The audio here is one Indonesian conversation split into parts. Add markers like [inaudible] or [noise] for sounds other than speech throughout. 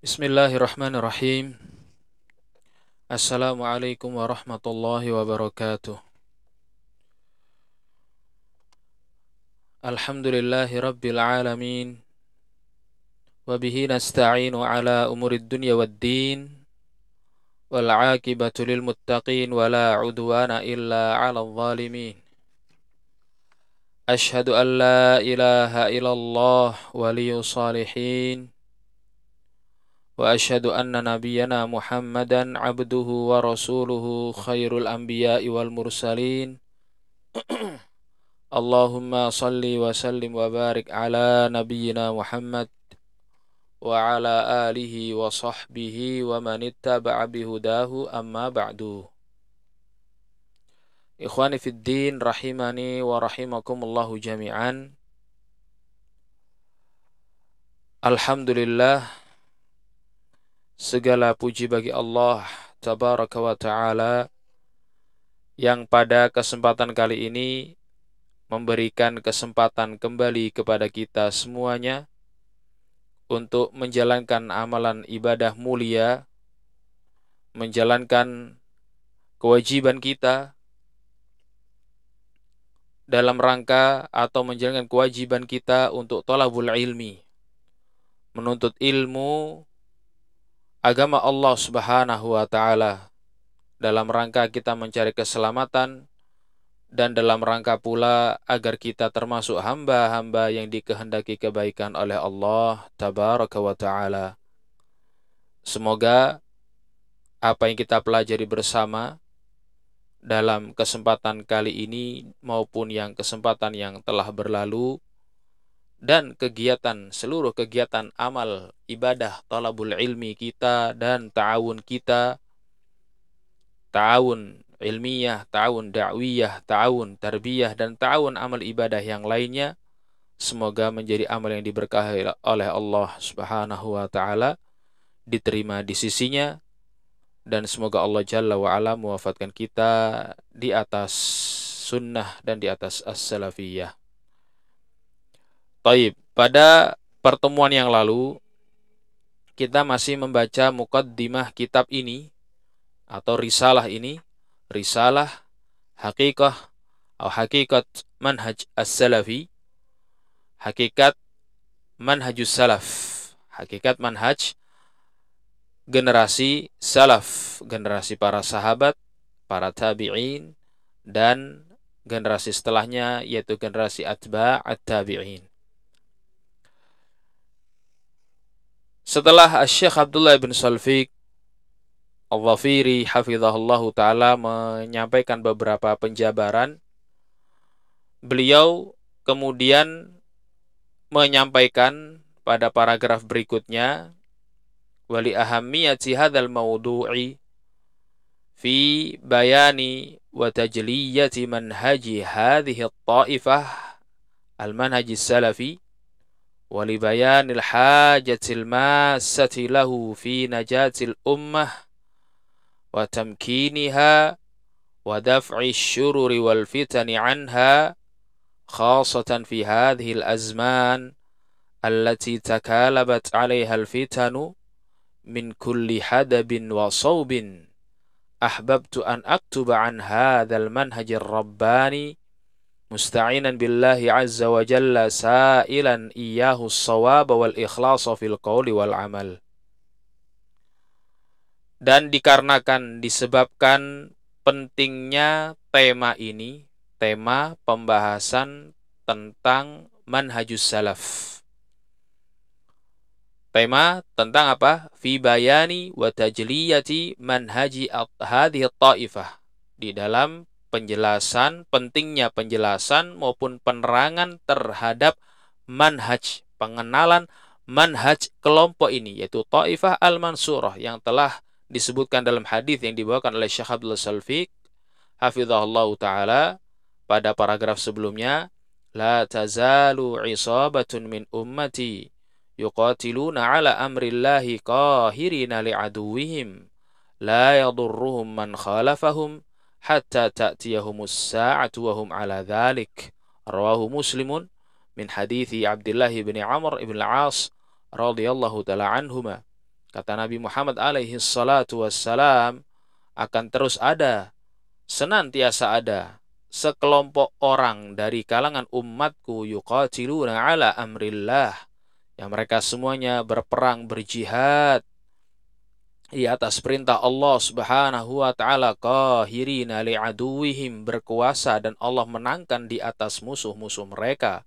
Bismillahirrahmanirrahim. Assalamualaikum warahmatullahi wabarakatuh. Alhamdulillahi rabbil alamin. Wabihi nasta'inu ala umurid dunya wad din. Wal aqibatu lil muttaqin wa la udwana illa ala zalimin. أن لا إله إلا الله ولي الصالحين وأشهد أن نبينا محمدا عبده ورسوله خير الأنبياء والمرسلين [clears throat] اللهم صل وسلم وبارك على نبينا محمد وعلى آله وصحبه ومن اتبع بهداه أما بعد Ikhwani fid din rahimani wa rahimakumullahu jami'an. Alhamdulillah segala puji bagi Allah tabaraka wa taala yang pada kesempatan kali ini memberikan kesempatan kembali kepada kita semuanya untuk menjalankan amalan ibadah mulia, menjalankan kewajiban kita dalam rangka atau menjalankan kewajiban kita untuk tolabul ilmi. Menuntut ilmu agama Allah subhanahu wa ta'ala. Dalam rangka kita mencari keselamatan dan dalam rangka pula agar kita termasuk hamba-hamba yang dikehendaki kebaikan oleh Allah tabaraka wa ta'ala. Semoga apa yang kita pelajari bersama dalam kesempatan kali ini maupun yang kesempatan yang telah berlalu dan kegiatan seluruh kegiatan amal ibadah talabul ilmi kita dan ta'awun kita. Ta'awun ilmiah, ta'awun da'wiyah, ta'awun tarbiyah dan ta'awun amal ibadah yang lainnya. Semoga menjadi amal yang diberkahi oleh Allah Subhanahu wa taala diterima di sisinya. Dan semoga Allah Jalla wa ala mewafatkan kita di atas sunnah dan di atas as-salafiyah. Taib, pada pertemuan yang lalu kita masih membaca mukaddimah kitab ini atau risalah ini, risalah hakikah atau hakikat manhaj as-salafi, hakikat manhajus salaf, hakikat manhaj generasi salaf, generasi para sahabat, para tabi'in, dan generasi setelahnya yaitu generasi atba' at-tabi'in. Setelah Syekh Abdullah bin Salfiq Al-Wafiri hafizahullah ta'ala menyampaikan beberapa penjabaran. Beliau kemudian menyampaikan pada paragraf berikutnya wali ahammiyati hadzal maudu'i fi bayani wa tajliyati manhaji hadhihi ta'ifah al-manhaj salafi ولبيان الحاجة الماسة له في نجاة الأمة وتمكينها ودفع الشرور والفتن عنها خاصة في هذه الأزمان التي تكالبت عليها الفتن kulli hadabin wa saubin ahbabtu an aktuba an hadzal manhajir rabbani musta'inan billahi azza wa jalla sa'ilan iyyahu as-sawaba wal ikhlasa fil qawli wal amal dan dikarenakan disebabkan pentingnya tema ini tema pembahasan tentang manhajus salaf tema tentang apa? Fi bayani wa tajliyati manhaji hadhihi ta'ifah. Di dalam penjelasan, pentingnya penjelasan maupun penerangan terhadap manhaj, pengenalan manhaj kelompok ini yaitu ta'ifah al-mansurah yang telah disebutkan dalam hadis yang dibawakan oleh Syekh Abdul Salfiq hafizahullah taala pada paragraf sebelumnya la tazalu isabatun min ummati yuqatiluna ala amrillahi qahirina li'aduwihim la yadurruhum man khalafahum hatta ta'tiyahumus sa'atu wa hum ala dhalik. Rawahu muslimun min hadithi Abdullah bin Amr ibn al-As radhiyallahu taala anhuma. Kata Nabi Muhammad alaihi salatu wassalam akan terus ada, senantiasa ada sekelompok orang dari kalangan umatku yuqatiluna ala amrillah yang mereka semuanya berperang berjihad di atas perintah Allah Subhanahu wa taala qahirina li'aduwihim berkuasa dan Allah menangkan di atas musuh-musuh mereka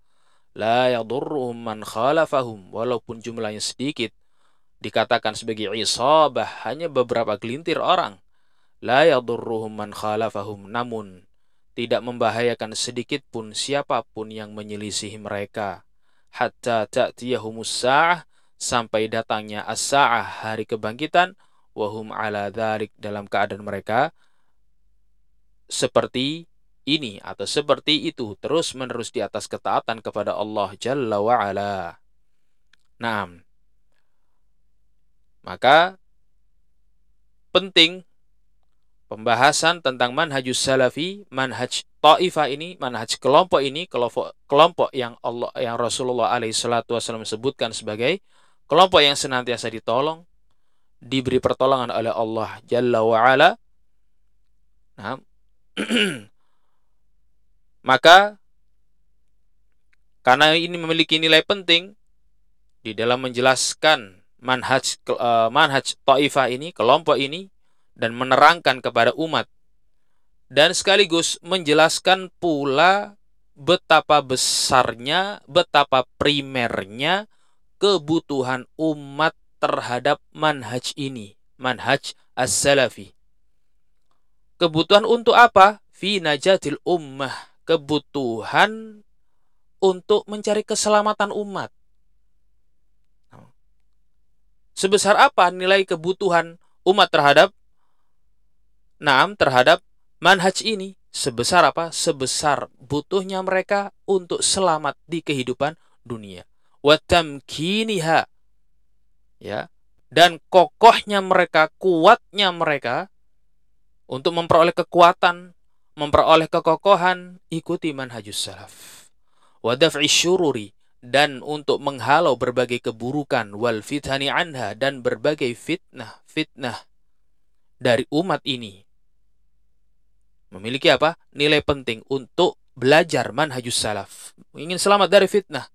la yadurruhum man khalafahum walaupun jumlahnya sedikit dikatakan sebagai isabah hanya beberapa gelintir orang. La yadurruhum man khalafahum namun tidak membahayakan sedikit pun siapa pun yang menyelisihi mereka. Hatta ta'tiyahumus sa'ah sampai datangnya as-sa'ah hari kebangkitan wahum ala dhalik dalam keadaan mereka seperti ini atau seperti itu terus menerus di atas ketaatan kepada Allah Jalla wa ala. Nah, maka penting pembahasan tentang manhajus salafi, manhaj ta'ifah ini, manhaj kelompok ini, kelompok kelompok yang Allah yang Rasulullah alaihi salatu wasallam sebutkan sebagai kelompok yang senantiasa ditolong, diberi pertolongan oleh Allah Jalla wa ala. Nah, maka karena ini memiliki nilai penting di dalam menjelaskan manhaj uh, manhaj taifah ini, kelompok ini dan menerangkan kepada umat dan sekaligus menjelaskan pula betapa besarnya, betapa primernya kebutuhan umat terhadap manhaj ini, manhaj as-salafi. Kebutuhan untuk apa? Fi najatil ummah, kebutuhan untuk mencari keselamatan umat sebesar apa nilai kebutuhan umat terhadap Naam terhadap manhaj ini sebesar apa? Sebesar butuhnya mereka untuk selamat di kehidupan dunia. Watamkiniha ya. Dan kokohnya mereka, kuatnya mereka untuk memperoleh kekuatan, memperoleh kekokohan, ikuti manhajus salaf. Wadaf'i syururi dan untuk menghalau berbagai keburukan wal fitani anha dan berbagai fitnah fitnah dari umat ini. Memiliki apa? Nilai penting untuk belajar manhajus salaf. Ingin selamat dari fitnah.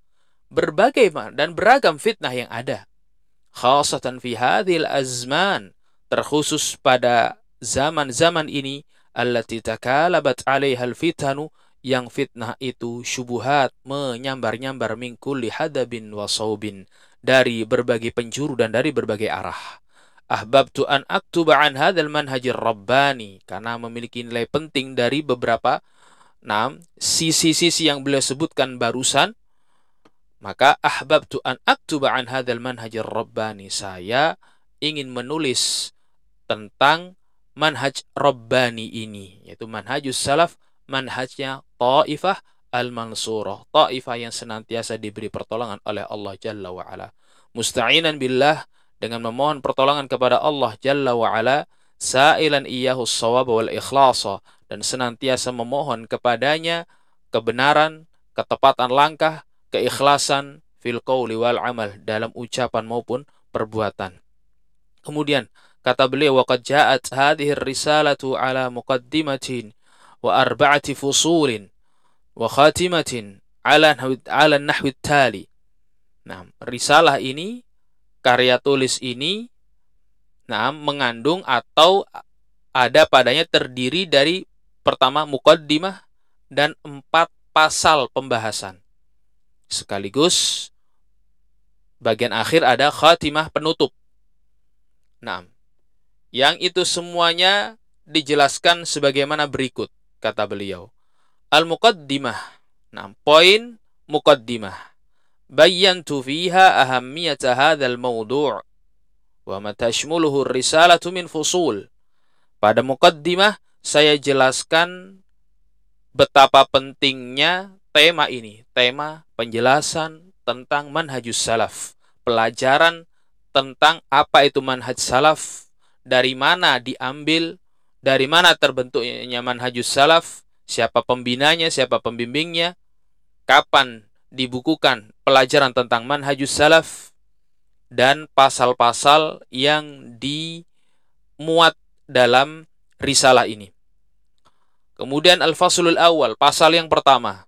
Berbagai dan beragam fitnah yang ada khasatan fi hadhil azman terkhusus pada zaman-zaman ini allati takalabat 'alaiha al-fitanu yang fitnah itu syubuhat menyambar-nyambar mingkul hadabin wasaubin dari berbagai penjuru dan dari berbagai arah. Ahbabtu an aktuba an hadzal manhajir rabbani karena memiliki nilai penting dari beberapa enam sisi-sisi yang beliau sebutkan barusan maka ahbabtu an aktuba an hadzal manhajir rabbani saya ingin menulis tentang manhaj rabbani ini yaitu manhajus salaf manhajnya Ta'ifah al-mansurah. Ta'ifah yang senantiasa diberi pertolongan oleh Allah Jalla wa'ala. Musta'inan billah dengan memohon pertolongan kepada Allah Jalla wa'ala. Sa'ilan iyahu sawab wal ikhlasa. Dan senantiasa memohon kepadanya kebenaran, ketepatan langkah, keikhlasan fil qawli wal amal dalam ucapan maupun perbuatan. Kemudian kata beliau waqad ja'at hadhihi risalatu ala muqaddimatin wa arba'ati fusulin wa khatimatin ala ala nahwi tali. Nah, risalah ini karya tulis ini nah mengandung atau ada padanya terdiri dari pertama mukaddimah dan empat pasal pembahasan. Sekaligus bagian akhir ada khatimah penutup. Nah, yang itu semuanya dijelaskan sebagaimana berikut kata beliau. Al-muqaddimah. Nah, poin muqaddimah. Bayyantu fiha ahammiyata hadzal mawdu' wa ma tashmuluhu risalatu min fusul. Pada muqaddimah saya jelaskan betapa pentingnya tema ini, tema penjelasan tentang manhajus salaf, pelajaran tentang apa itu manhaj salaf, dari mana diambil, dari mana terbentuknya manhajus salaf, siapa pembinanya, siapa pembimbingnya, kapan dibukukan pelajaran tentang manhajus salaf, dan pasal-pasal yang dimuat dalam risalah ini. Kemudian al-faslul awal, pasal yang pertama.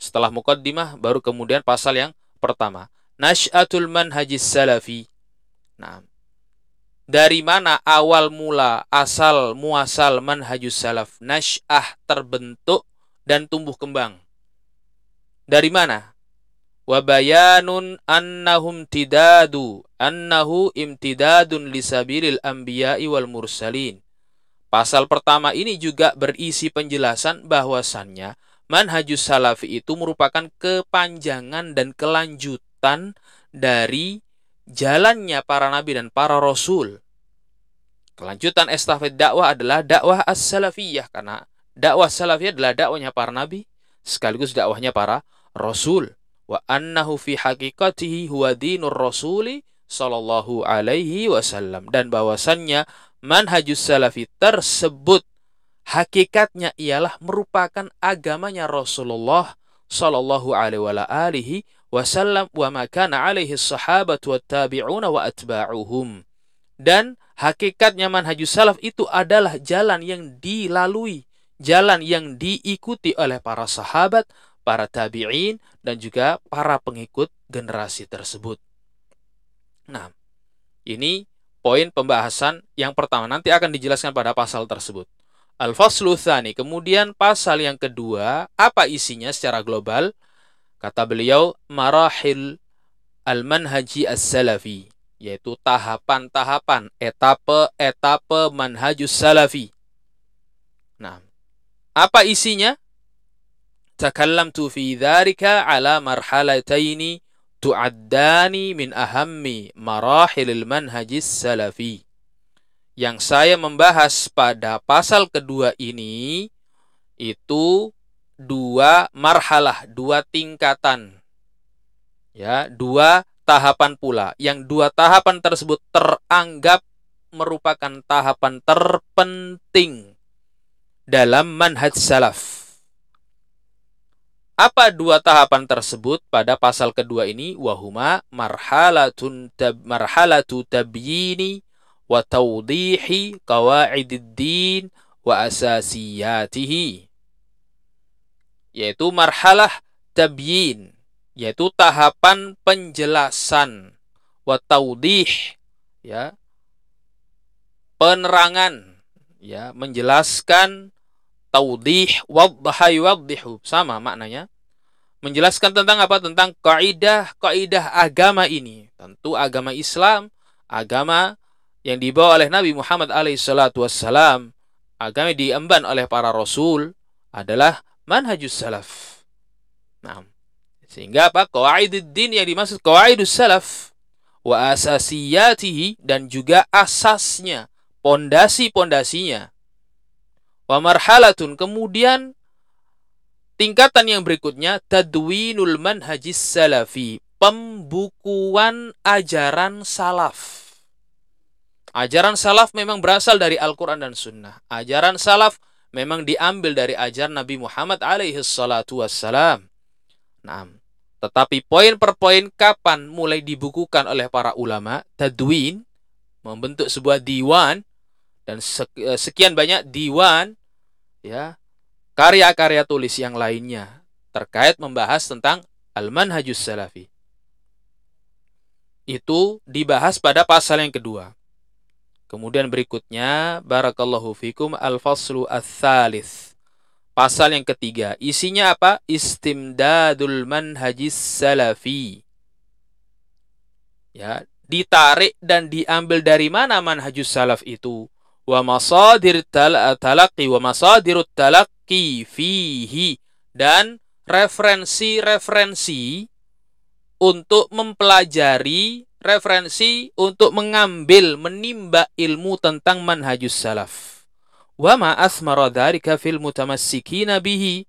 Setelah mukaddimah baru kemudian pasal yang pertama. Nash'atul manhajis salafi. Nah, dari mana awal mula asal muasal manhajus salaf nash'ah terbentuk dan tumbuh kembang dari mana wa bayanun annahum tidadu annahu imtidadun lisabilil anbiya'i wal mursalin Pasal pertama ini juga berisi penjelasan bahwasannya manhajus salafi itu merupakan kepanjangan dan kelanjutan dari jalannya para nabi dan para rasul. Kelanjutan estafet dakwah adalah dakwah as-salafiyah karena dakwah salafiyah adalah dakwahnya para nabi sekaligus dakwahnya para rasul. Wa annahu fi haqiqatihi huwa dinur rasuli sallallahu alaihi wasallam dan bahwasannya manhajus salafi tersebut hakikatnya ialah merupakan agamanya Rasulullah sallallahu alaihi wasallam wa makana alaihi sahabat wa tabi'una wa atba'uhum dan hakikatnya manhajus salaf itu adalah jalan yang dilalui jalan yang diikuti oleh para sahabat, para tabi'in dan juga para pengikut generasi tersebut. Nah, ini poin pembahasan yang pertama nanti akan dijelaskan pada pasal tersebut. Al-faslu tsani, kemudian pasal yang kedua, apa isinya secara global? Kata beliau, marahil al-manhaji as-salafi, yaitu tahapan-tahapan, etape-etape manhajus salafi. Nah, apa isinya? Takallamtu fi dzalika ala marhalataini tu'addani min ahammi marahilil manhajis salafi. Yang saya membahas pada pasal kedua ini itu dua marhalah, dua tingkatan. Ya, dua tahapan pula. Yang dua tahapan tersebut teranggap merupakan tahapan terpenting dalam manhaj salaf apa dua tahapan tersebut pada pasal kedua ini? Wahuma marhalatun tab, marhalatu tabyini wa tawdihi qawaididdin wa asasiyatihi. Yaitu marhalah tabyin, yaitu tahapan penjelasan wa tawdih ya penerangan ya menjelaskan taudih waddaha yuwaddihu sama maknanya menjelaskan tentang apa tentang kaidah kaidah agama ini tentu agama Islam agama yang dibawa oleh Nabi Muhammad alaihissalatu wassalam agama diemban oleh para rasul adalah manhajus salaf. Nah sehingga apa? Din yang dimaksud qawaidus salaf wa asasiyatihi dan juga asasnya pondasi-pondasinya. Wa marhalatun kemudian tingkatan yang berikutnya tadwinul manhajis salafi, pembukuan ajaran salaf. Ajaran salaf memang berasal dari Al-Quran dan Sunnah. Ajaran salaf memang diambil dari ajaran Nabi Muhammad alaihi salatu wassalam. Nah, tetapi poin per poin kapan mulai dibukukan oleh para ulama, tadwin, membentuk sebuah diwan, dan sekian banyak diwan ya karya-karya tulis yang lainnya terkait membahas tentang al-manhajus salafi. Itu dibahas pada pasal yang kedua. Kemudian berikutnya barakallahu fikum al-faslu ats Pasal yang ketiga, isinya apa? Istimdadul manhajis salafi. Ya, ditarik dan diambil dari mana manhajus salaf itu? wa masadir talaqi wa masadirut talaqi fihi dan referensi-referensi untuk mempelajari referensi untuk mengambil menimba ilmu tentang manhajus salaf. Wa ma asmara dzalika fil mutamassikina bihi.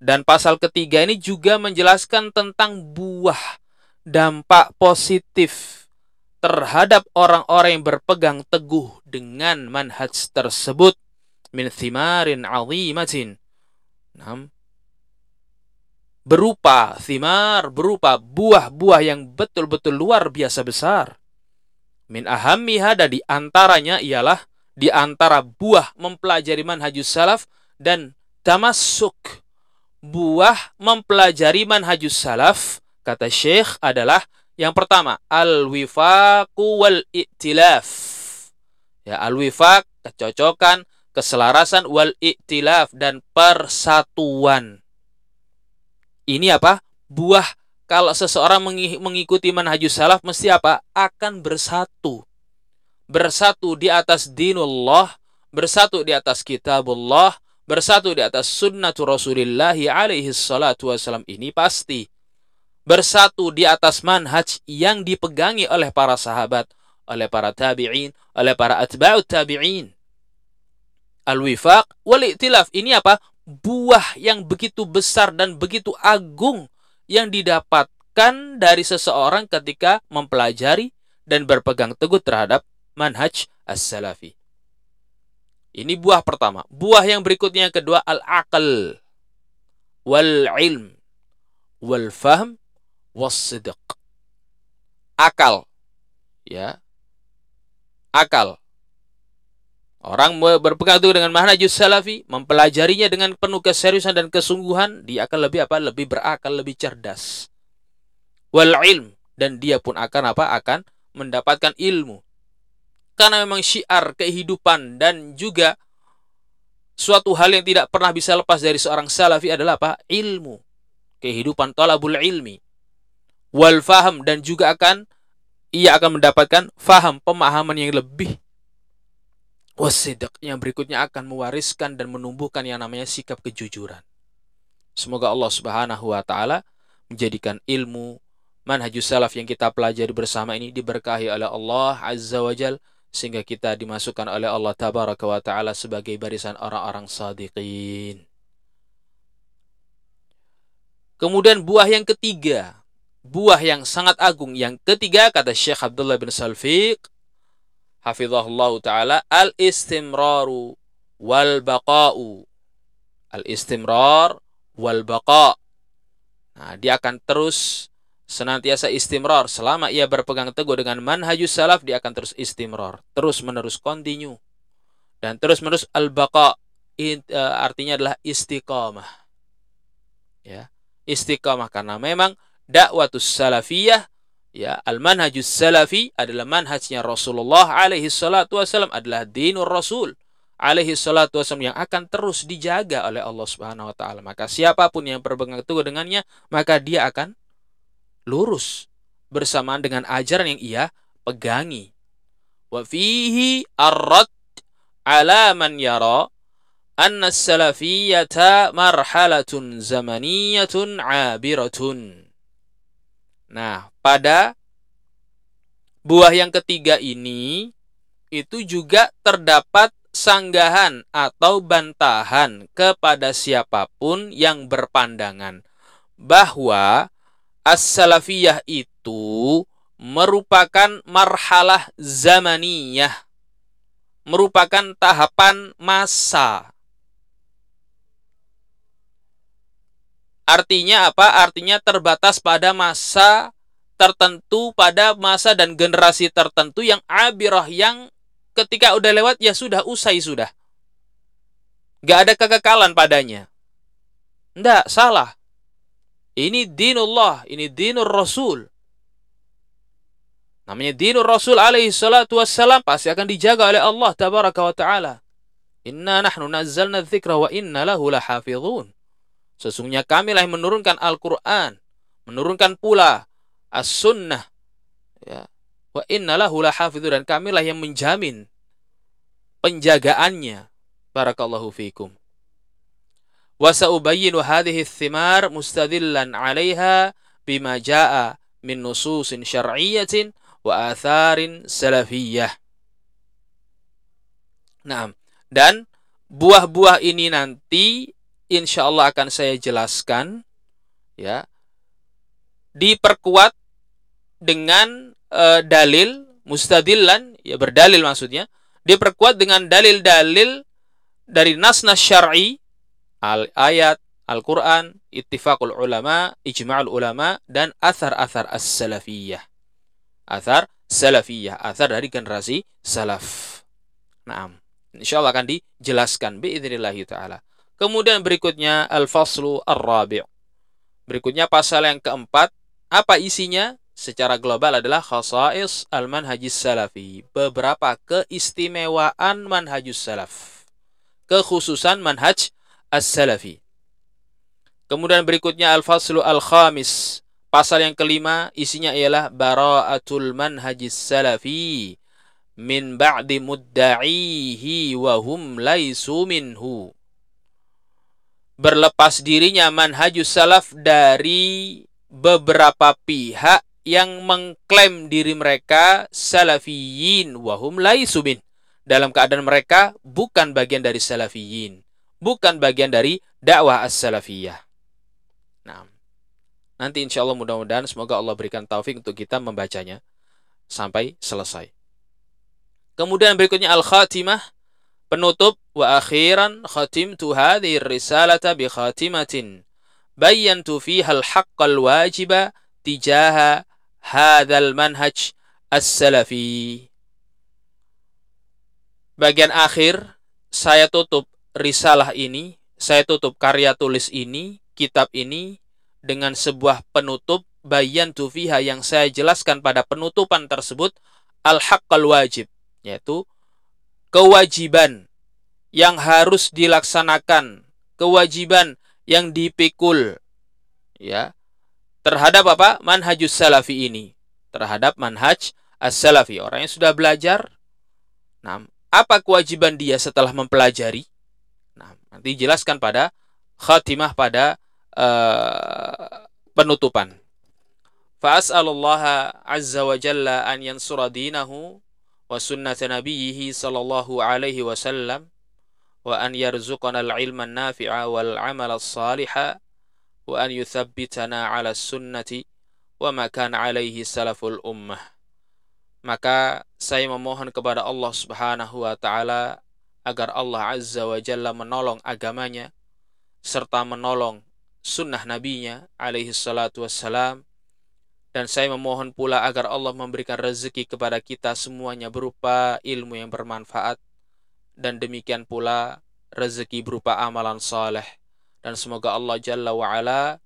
Dan pasal ketiga ini juga menjelaskan tentang buah dampak positif terhadap orang-orang yang berpegang teguh dengan manhaj tersebut min thimarin azimatin. Berupa thimar, berupa buah-buah yang betul-betul luar biasa besar. Min ahammiha dan di antaranya ialah di antara buah mempelajari manhajus salaf dan tamasuk. Buah mempelajari manhajus salaf, kata Syekh adalah yang pertama, al-wifaqu wal i'tilaf. Ya, al-wifaq, kecocokan, keselarasan, wal i'tilaf, dan persatuan. Ini apa? Buah kalau seseorang mengikuti manhajus salaf mesti apa? Akan bersatu. Bersatu di atas dinullah, bersatu di atas kitabullah, bersatu di atas sunnatu Rasulullah alaihi salatu wasalam ini pasti. Bersatu di atas manhaj yang dipegangi oleh para sahabat, oleh para tabi'in, oleh para atba'ut tabi'in. Al-wifaq wal i'tilaf ini apa? Buah yang begitu besar dan begitu agung yang didapatkan dari seseorang ketika mempelajari dan berpegang teguh terhadap manhaj as-salafi. Ini buah pertama. Buah yang berikutnya yang kedua al-aql wal ilm wal fahm was sidq. Akal. Ya. Akal. Orang berpegang teguh dengan manhajus salafi, mempelajarinya dengan penuh keseriusan dan kesungguhan, dia akan lebih apa? Lebih berakal, lebih cerdas. Wal ilm dan dia pun akan apa? Akan mendapatkan ilmu. Karena memang syiar kehidupan dan juga suatu hal yang tidak pernah bisa lepas dari seorang salafi adalah apa? Ilmu. Kehidupan talabul ilmi. Wal faham dan juga akan ia akan mendapatkan faham, pemahaman yang lebih Wasidak yang berikutnya akan mewariskan dan menumbuhkan yang namanya sikap kejujuran. Semoga Allah Subhanahu wa taala menjadikan ilmu manhajus salaf yang kita pelajari bersama ini diberkahi oleh Allah Azza wa Jal sehingga kita dimasukkan oleh Allah Tabaraka wa taala sebagai barisan orang-orang sadiqin. Kemudian buah yang ketiga, buah yang sangat agung yang ketiga kata Syekh Abdullah bin Salfiq hafizahullah taala al istimraru wal baqa'u. Al istimrar wal baqa. Nah dia akan terus senantiasa istimrar. Selama ia berpegang teguh dengan manhajus salaf dia akan terus istimrar. Terus menerus continue. Dan terus menerus al baqa eh, artinya adalah istiqamah. Ya istiqamah. Karena memang dakwatus salafiyah ya al-manhajus salafi adalah manhajnya Rasulullah alaihi salatu wasallam adalah dinur Rasul alaihi salatu wasallam yang akan terus dijaga oleh Allah Subhanahu wa taala. Maka siapa pun yang berpegang teguh dengannya, maka dia akan lurus bersamaan dengan ajaran yang ia pegangi. Wa fihi ar-rad ala man yara anna salafiyata marhalatun zamaniyatun abiratun. Nah, pada buah yang ketiga ini itu juga terdapat sanggahan atau bantahan kepada siapa pun yang berpandangan bahwa as-salafiyah itu merupakan marhalah zamaniyah merupakan tahapan masa Artinya apa? Artinya terbatas pada masa tertentu, pada masa dan generasi tertentu yang abirah yang ketika udah lewat ya sudah usai sudah. Gak ada kekekalan padanya. Nggak, salah. Ini dinullah, ini dinur rasul. Namanya dinur rasul alaihi salatu wassalam pasti akan dijaga oleh Allah tabaraka wa ta'ala. Inna nahnu nazzalna dzikra wa inna lahu lahafizun. Sesungguhnya kamilah yang menurunkan Al-Quran, menurunkan pula As-Sunnah. Ya. Wa innalahu lahafidhu dan kamilah yang menjamin penjagaannya. Barakallahu fiikum. Wa sa'ubayyinu hadhihi thimar mustadillan 'alaiha bima jaa min nususin syar'iyyatin wa atharin salafiyyah. Nah, dan buah-buah ini nanti insya Allah akan saya jelaskan ya diperkuat dengan e, dalil mustadillan ya berdalil maksudnya diperkuat dengan dalil-dalil dari nas-nas syar'i al ayat Al-Quran, ittifaqul ulama, ijma'ul ulama, dan athar-athar as-salafiyah. Athar salafiyah, athar dari generasi salaf. Naam. Insyaallah akan dijelaskan biidznillahi taala. Kemudian berikutnya al-faslu ar-rabi'. Berikutnya pasal yang keempat, apa isinya? Secara global adalah khasais al-manhajis salafi. Beberapa keistimewaan manhajus salaf. Kekhususan manhaj as-salafi. Kemudian berikutnya al-faslu al-khamis. Pasal yang kelima isinya ialah bara'atul manhajis salafi min ba'di mudda'ihi wa hum laisu minhu. Berlepas dirinya manhajus salaf dari beberapa pihak yang mengklaim diri mereka salafiyin wa hum laisu min. Dalam keadaan mereka bukan bagian dari salafiyin, bukan bagian dari dakwah as-salafiyah. Nah, nanti insya Allah mudah-mudahan semoga Allah berikan taufik untuk kita membacanya sampai selesai. Kemudian berikutnya al-khatimah penutup wa akhiran khatimtu hadhihi risalata bi khatimatin bayyantu fiha al-haqqal wajiba tijaha hadzal manhaj as-salafi. Bagian akhir saya tutup risalah ini, saya tutup karya tulis ini kitab ini dengan sebuah penutup bayan tufiha yang saya jelaskan pada penutupan tersebut al-haqqal wajib yaitu kewajiban yang harus dilaksanakan kewajiban yang dipikul ya terhadap apa? Manhajus salafi ini. Terhadap manhaj as-salafi. Orang yang sudah belajar. Nah apa kewajiban dia setelah mempelajari? Nah nanti jelaskan pada khatimah pada uh, penutupan. Fa'as'alullah azza wa jalla an yansura dinahu wa sunnata nabiyhi sallallahu alaihi wasallam wa an yarzuqana al-ilma an-nafi'a wal 'amala as-saliha wa an yuthabbitana 'ala sunnati wa kana 'alaihi salaful. Maka saya memohon kepada Allah Subhanahu wa taala agar Allah Azza wa Jalla menolong agamanya serta menolong sunnah nabinya alaihi salatu wassalam. Dan saya memohon pula agar Allah memberikan rezeki kepada kita semuanya berupa ilmu yang bermanfaat. Dan demikian pula rezeki berupa amalan saleh dan semoga Allah Jalla wa Ala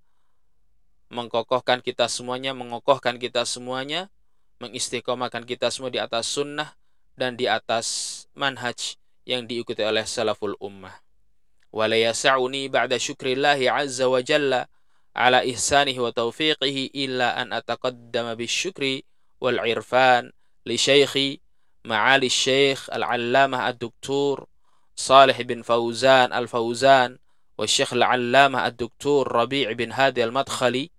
mengkokohkan kita semuanya, mengokohkan kita semuanya, mengistiqomahkan kita semua di atas sunnah dan di atas manhaj yang diikuti oleh salaful ummah. Wa la yasa'uni ba'da syukrillahi azza wa jalla ala ihsanihi wa tawfiqihi illa an ataqaddama bisyukri wal irfan li syaikhi ma'ali syaikh al-allamah ad-doktur Salih bin Fauzan al-Fauzan والشيخ العلامة الدكتور ربيع بن هادي المدخلي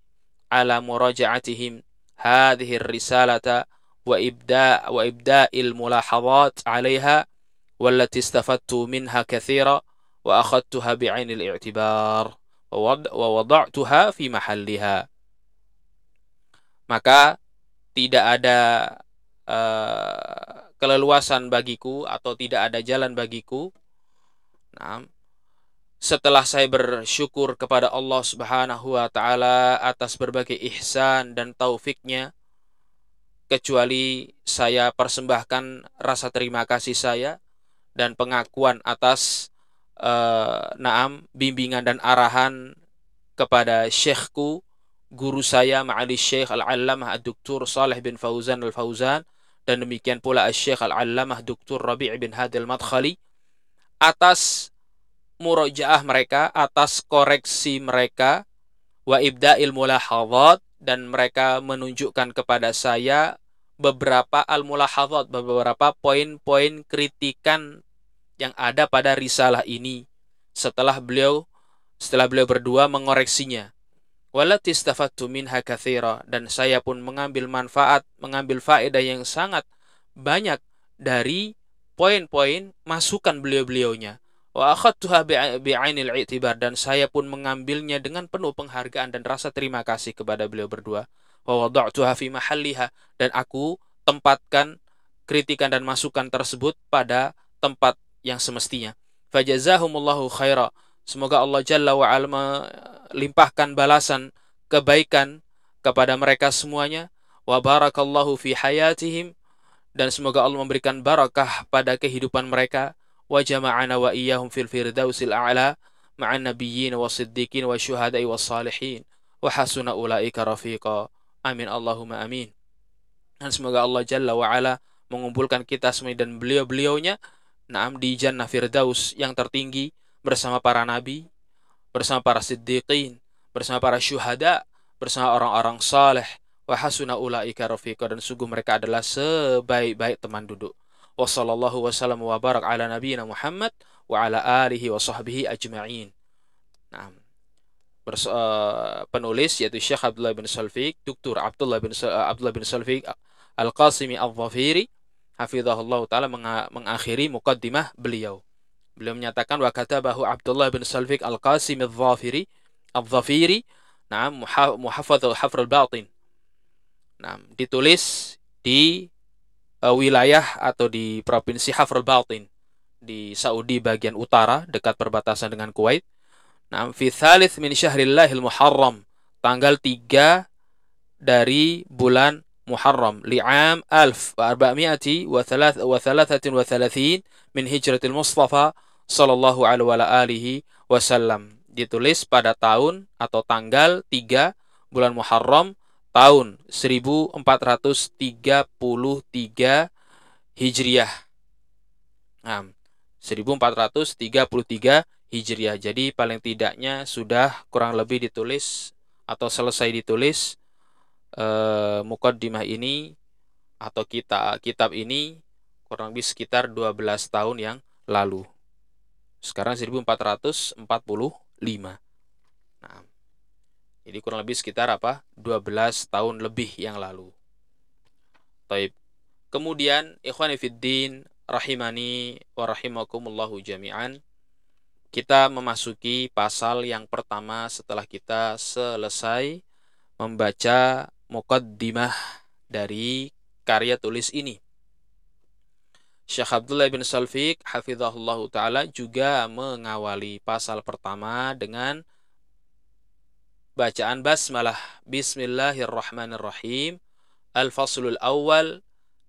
على مراجعتهم هذه الرسالة وإبداء وإبداء الملاحظات عليها والتي استفدت منها كثيرا bi'ainil i'tibar wa wada'tuha fi mahalliha maka tidak ada uh, keleluasan bagiku atau tidak ada jalan bagiku. Nah, setelah saya bersyukur kepada Allah Subhanahu wa taala atas berbagai ihsan dan taufiknya kecuali saya persembahkan rasa terima kasih saya dan pengakuan atas uh, naam bimbingan dan arahan kepada syekhku guru saya ma'ali syekh al-allamah ad-doktor Saleh bin Fauzan al-Fauzan dan demikian pula syekh al-allamah doktor Rabi' bin Hadil Madkhali atas murojaah mereka atas koreksi mereka wa ibda'il mulahadhat dan mereka menunjukkan kepada saya beberapa al-mulahadhat beberapa poin-poin kritikan yang ada pada risalah ini setelah beliau setelah beliau berdua mengoreksinya. Walatistafattu minha kathira dan saya pun mengambil manfaat mengambil faedah yang sangat banyak dari poin-poin masukan beliau-beliaunya wa akhadtuha bi'ainil i'tibar dan saya pun mengambilnya dengan penuh penghargaan dan rasa terima kasih kepada beliau berdua wa wada'tuha fi mahalliha dan aku tempatkan kritikan dan masukan tersebut pada tempat yang semestinya. Fajazahumullahu khaira. Semoga Allah Jalla wa'ala melimpahkan balasan kebaikan kepada mereka semuanya. Wa barakallahu fi hayatihim. Dan semoga Allah memberikan barakah pada kehidupan mereka. Wa wa a'la. Ma'an nabiyyin wa siddiqin wa syuhadai wa salihin. Wa hasuna ulaika rafiqa. Amin Allahumma amin. Dan semoga Allah Jalla wa'ala mengumpulkan kita semua dan beliau-beliaunya Naam di jannah firdaus yang tertinggi bersama para nabi, bersama para siddiqin, bersama para syuhada, bersama orang-orang saleh. Wa hasuna ulaika rafiqa dan sungguh mereka adalah sebaik-baik teman duduk. Sallallahu wasallam wa barak ala nabiyina Muhammad wa ala alihi wa sahbihi ajma'in. Naam. Bers, uh, penulis yaitu Syekh Abdullah bin Salfiq, Dr. Abdullah bin uh, Abdullah bin Salfiq Al-Qasimi Al-Dhafiri hafizahullah taala mengakhiri mukaddimah beliau. Beliau menyatakan wa katabahu Abdullah bin Salfiq Al-Qasim Al-Dhafiri Al-Dhafiri nah muhafadz hafr al-batin. Nah, ditulis di uh, wilayah atau di provinsi Hafr al-Batin di Saudi bagian utara dekat perbatasan dengan Kuwait. Nah, fi thalith min syahrillahil muharram tanggal 3 dari bulan Muharram li'am alf wa arba'mi'ati wa thalathatin wa thalathin min hijratil Mustafa sallallahu alaihi wasallam ditulis pada tahun atau tanggal 3 bulan Muharram tahun 1433 Hijriah. Nah, 1433 Hijriah. Jadi paling tidaknya sudah kurang lebih ditulis atau selesai ditulis uh, mukaddimah ini atau kita kitab ini kurang lebih sekitar 12 tahun yang lalu. Sekarang 1445. Jadi kurang lebih sekitar apa? 12 tahun lebih yang lalu. Taib. Kemudian ikhwan fiddin rahimani wa rahimakumullahu jami'an. Kita memasuki pasal yang pertama setelah kita selesai membaca mukaddimah dari karya tulis ini. Syekh Abdullah bin Salfiq hafizahullah taala juga mengawali pasal pertama dengan bacaan basmalah. Bismillahirrahmanirrahim. Al-faslul awal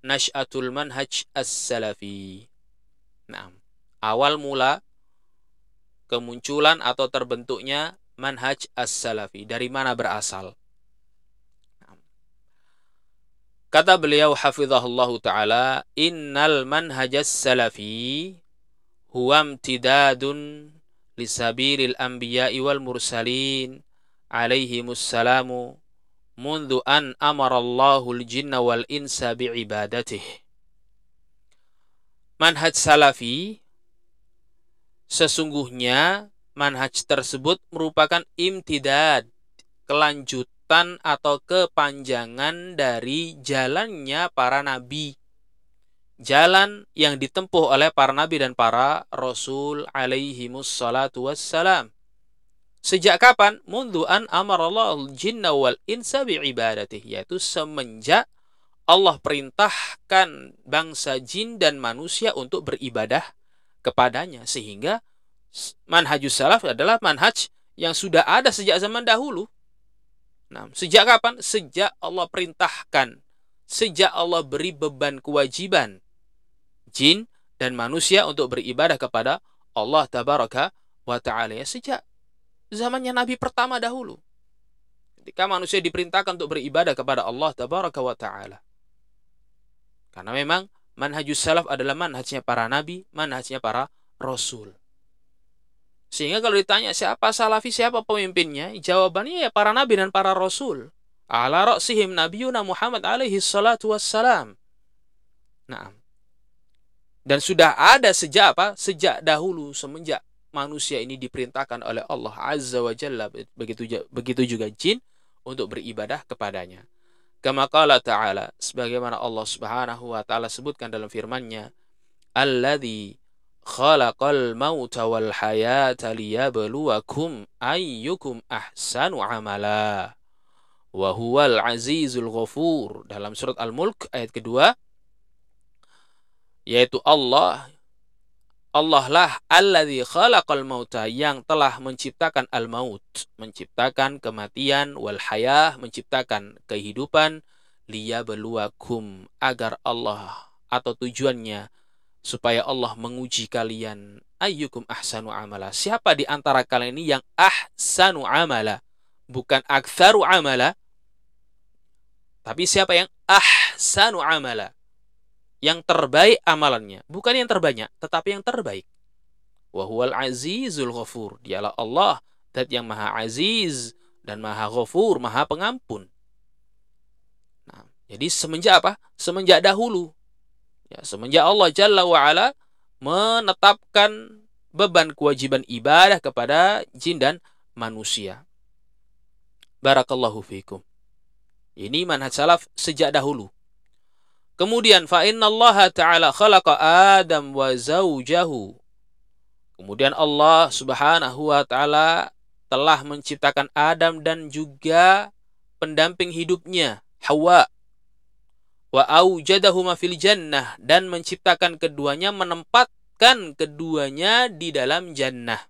Nash'atul manhaj as-salafi. Nah, awal mula kemunculan atau terbentuknya manhaj as-salafi. Dari mana berasal? Kata beliau hafizahullah taala, "Innal manhajas salafi huwa imtidadun lisabilil anbiya'i wal mursalin alaihimus salamu منذ أن أمر الله الجن والإنس بعبادته Manhaj salafi sesungguhnya manhaj tersebut merupakan imtidad kelanjut kelanjutan atau kepanjangan dari jalannya para nabi. Jalan yang ditempuh oleh para nabi dan para rasul alaihi salatu wassalam. Sejak kapan? Mundu an amarallahu jinna wal insa bi'ibadatih. Yaitu semenjak Allah perintahkan bangsa jin dan manusia untuk beribadah kepadanya. Sehingga manhajus salaf adalah manhaj yang sudah ada sejak zaman dahulu. Nah, sejak kapan? Sejak Allah perintahkan, sejak Allah beri beban kewajiban jin dan manusia untuk beribadah kepada Allah tabaraka wa taala sejak zamannya nabi pertama dahulu. Ketika manusia diperintahkan untuk beribadah kepada Allah tabaraka wa taala. Karena memang manhajus salaf adalah manhajnya para nabi, manhajnya para rasul. Sehingga kalau ditanya siapa salafi, siapa pemimpinnya, jawabannya ya para nabi dan para rasul. Ala ra'sihim nabiyuna Muhammad alaihi salatu wassalam. Nah. Dan sudah ada sejak apa? Sejak dahulu semenjak manusia ini diperintahkan oleh Allah Azza wa Jalla begitu begitu juga jin untuk beribadah kepadanya. Kama qala ta'ala sebagaimana Allah Subhanahu wa taala sebutkan dalam firman-Nya, "Alladzi khalaqal mauta wal hayata liyabluwakum ayyukum ahsanu amala wa huwal azizul ghafur dalam surat Al-Mulk ayat kedua yaitu Allah Allah lah alladzi khalaqal mauta yang telah menciptakan al-maut, menciptakan kematian wal hayah, menciptakan kehidupan liyabluwakum agar Allah atau tujuannya supaya Allah menguji kalian ayyukum ahsanu amala. Siapa di antara kalian ini yang ahsanu amala? Bukan aktsaru amala, tapi siapa yang ahsanu amala? Yang terbaik amalannya, bukan yang terbanyak, tetapi yang terbaik. Wahuwal azizul ghafur. Dialah Allah, dat yang maha aziz dan maha ghafur, maha pengampun. Nah, jadi semenjak apa? Semenjak dahulu. Ya, semenjak Allah Jalla wa'ala menetapkan beban kewajiban ibadah kepada jin dan manusia. Barakallahu fikum. Ini manhaj salaf sejak dahulu. Kemudian fa innallaha ta'ala khalaqa Adam wa zaujahu. Kemudian Allah Subhanahu wa taala telah menciptakan Adam dan juga pendamping hidupnya Hawa. Wa aujadahuma fil jannah dan menciptakan keduanya menempatkan keduanya di dalam jannah.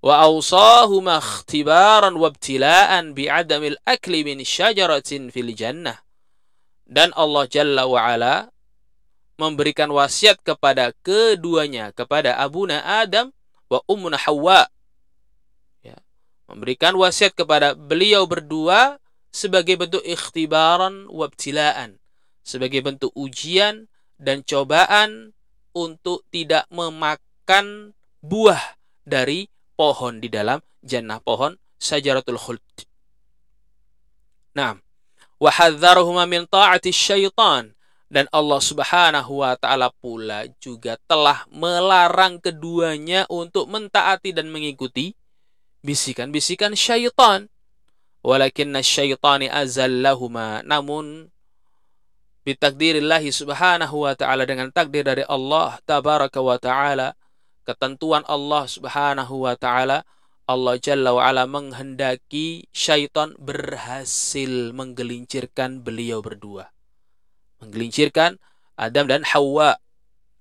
Wa awsahuma ikhtibaran wa ibtila'an bi'adamil akli min syajaratin fil jannah dan Allah Jalla wa'ala memberikan wasiat kepada keduanya, kepada Abuna Adam wa Ummuna Hawa. Ya. Memberikan wasiat kepada beliau berdua sebagai bentuk ikhtibaran wabtilaan. Sebagai bentuk ujian dan cobaan untuk tidak memakan buah dari pohon di dalam jannah pohon sajaratul khuld. Nah, wa min ta'ati syaitan dan Allah Subhanahu wa taala pula juga telah melarang keduanya untuk mentaati dan mengikuti bisikan-bisikan syaitan. Walakinna syaitani azallahuma. Namun bitakdirillah subhanahu wa ta'ala dengan takdir dari Allah tabaraka wa ta'ala ketentuan Allah subhanahu wa ta'ala Allah Jalla wa'ala menghendaki syaitan berhasil menggelincirkan beliau berdua. Menggelincirkan Adam dan Hawa.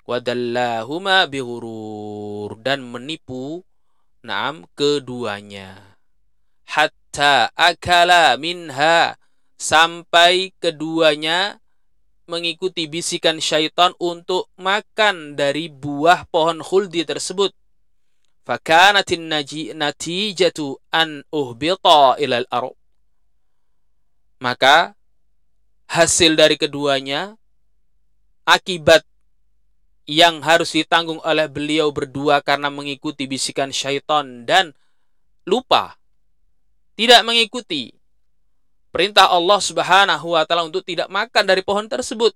Wadallahuma bihurur. Dan menipu naam keduanya. Hatta akala minha. Sampai keduanya mengikuti bisikan syaitan untuk makan dari buah pohon khuldi tersebut fakanatin natijatu an uhbita ilal ard maka hasil dari keduanya akibat yang harus ditanggung oleh beliau berdua karena mengikuti bisikan syaitan dan lupa tidak mengikuti perintah Allah Subhanahu wa taala untuk tidak makan dari pohon tersebut.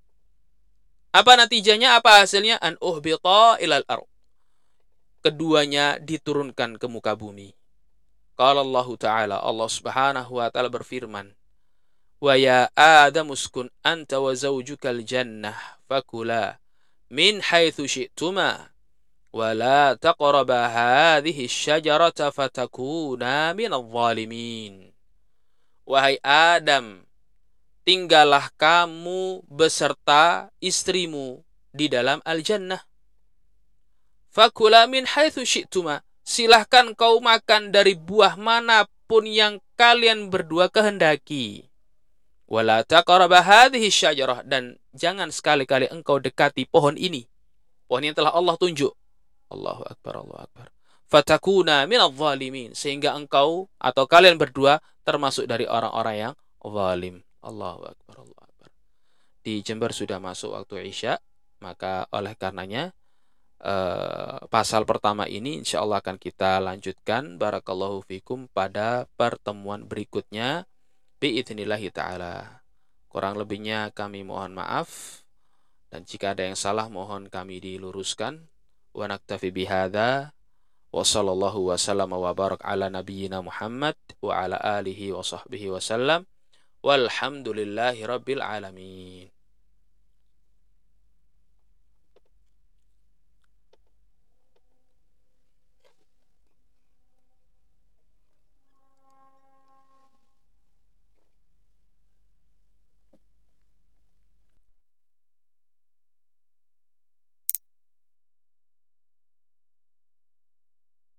Apa natijanya? Apa hasilnya? An uhbita ilal ard keduanya diturunkan ke muka bumi. Qala Allah Ta'ala, Allah Subhanahu wa taala berfirman, "Wa ya Adam uskun anta wa zawjukal jannah fakula min haitsu syi'tuma wa la taqraba hadhihi asy-syajarata fatakuna minadh dhalimin." Wahai Adam, tinggallah kamu beserta istrimu di dalam al-jannah Fakula min haitsu syi'tuma. Silahkan kau makan dari buah mana pun yang kalian berdua kehendaki. Wala taqraba hadhihi syajarah dan jangan sekali-kali engkau dekati pohon ini. Pohon yang telah Allah tunjuk. Allahu akbar, Allahu akbar. Fatakuna minadh zalimin sehingga engkau atau kalian berdua termasuk dari orang-orang yang zalim. Allahu akbar, Allahu akbar. Di Jember sudah masuk waktu Isya, maka oleh karenanya Uh, pasal pertama ini insya Allah akan kita lanjutkan. Barakallahu fikum pada pertemuan berikutnya. Biidnillahi ta'ala. Kurang lebihnya kami mohon maaf. Dan jika ada yang salah mohon kami diluruskan. Wa naktafi bihada wa sallallahu wa sallama wa barak ala nabiyyina Muhammad wa ala alihi wa sahbihi wa sallam. Walhamdulillahi rabbil alamin